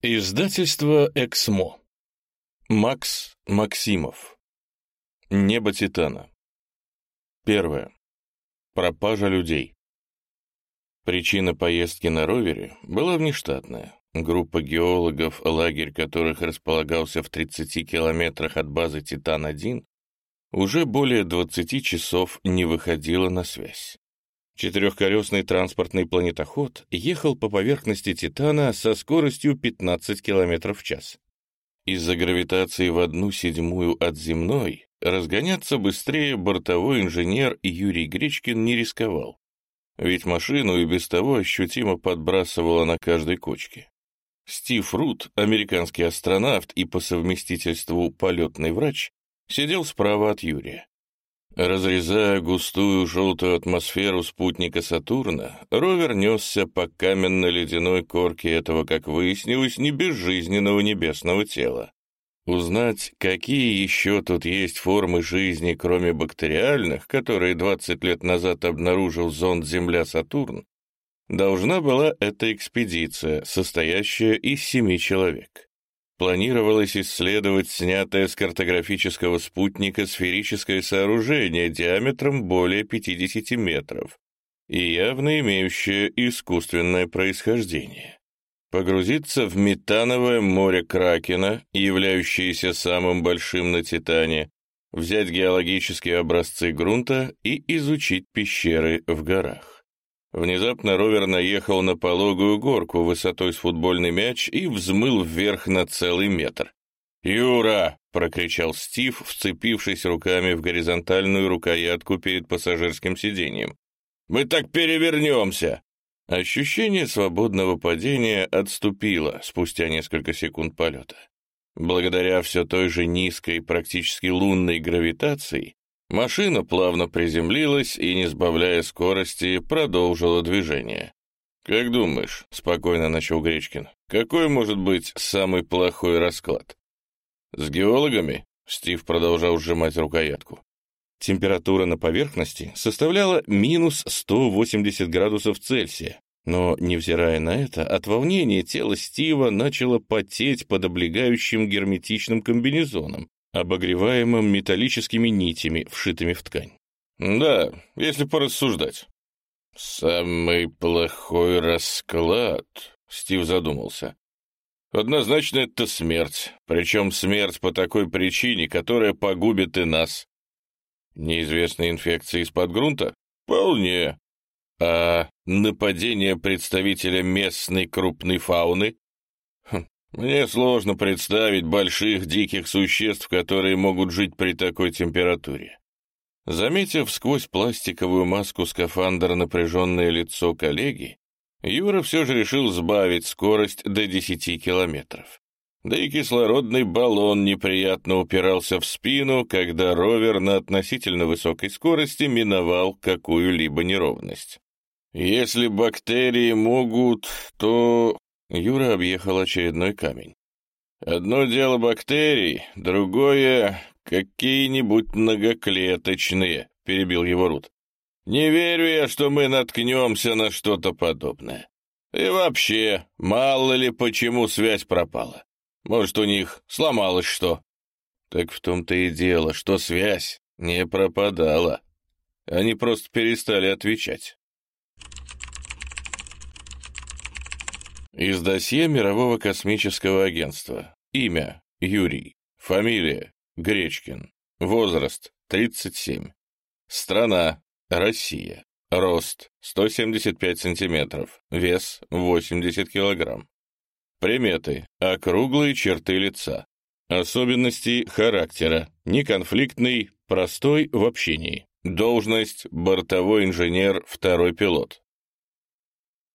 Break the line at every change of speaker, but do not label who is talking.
Издательство «Эксмо». Макс Максимов. Небо Титана. Первое. Пропажа людей. Причина поездки на ровере была внештатная. Группа геологов, лагерь которых располагался в 30 километрах от базы «Титан-1», уже более 20 часов не выходила на связь. Четырехколесный транспортный планетоход ехал по поверхности Титана со скоростью 15 км в час. Из-за гравитации в одну седьмую от земной разгоняться быстрее бортовой инженер Юрий Гречкин не рисковал, ведь машину и без того ощутимо подбрасывало на каждой кочке. Стив Рут, американский астронавт и по совместительству полетный врач, сидел справа от Юрия. Разрезая густую желтую атмосферу спутника Сатурна, ровер несся по каменно-ледяной корке этого, как выяснилось, не безжизненного небесного тела. Узнать, какие еще тут есть формы жизни, кроме бактериальных, которые 20 лет назад обнаружил зонд Земля-Сатурн, должна была эта экспедиция, состоящая из семи человек планировалось исследовать снятое с картографического спутника сферическое сооружение диаметром более 50 метров и явно имеющее искусственное происхождение. Погрузиться в метановое море Кракена, являющееся самым большим на Титане, взять геологические образцы грунта и изучить пещеры в горах. Внезапно ровер наехал на пологую горку высотой с футбольный мяч и взмыл вверх на целый метр. «Юра!» — прокричал Стив, вцепившись руками в горизонтальную рукоятку перед пассажирским сиденьем. «Мы так перевернемся!» Ощущение свободного падения отступило спустя несколько секунд полета. Благодаря все той же низкой, практически лунной гравитации, Машина плавно приземлилась и, не сбавляя скорости, продолжила движение. «Как думаешь?» — спокойно начал Гречкин. «Какой может быть самый плохой расклад?» «С геологами?» — Стив продолжал сжимать рукоятку. Температура на поверхности составляла минус 180 градусов Цельсия, но, невзирая на это, от волнения тело Стива начало потеть под облегающим герметичным комбинезоном, обогреваемым металлическими нитями, вшитыми в ткань. Да, если порассуждать. Самый плохой расклад, Стив задумался. Однозначно это смерть, причем смерть по такой причине, которая погубит и нас. Неизвестные инфекции из-под грунта? Вполне. А нападение представителя местной крупной фауны? Мне сложно представить больших диких существ, которые могут жить при такой температуре. Заметив сквозь пластиковую маску скафандра напряженное лицо коллеги, Юра все же решил сбавить скорость до 10 километров. Да и кислородный баллон неприятно упирался в спину, когда ровер на относительно высокой скорости миновал какую-либо неровность. Если бактерии могут, то Юра объехал очередной камень. «Одно дело бактерий, другое — какие-нибудь многоклеточные», — перебил его Рут. «Не верю я, что мы наткнемся на что-то подобное. И вообще, мало ли почему связь пропала. Может, у них сломалось что?» «Так в том-то и дело, что связь не пропадала. Они просто перестали отвечать». Из досье Мирового космического агентства. Имя – Юрий. Фамилия – Гречкин. Возраст – 37. Страна – Россия. Рост – 175 сантиметров. Вес – 80 килограмм. Приметы – округлые черты лица. Особенности характера – неконфликтный, простой в общении. Должность – бортовой инженер, второй пилот.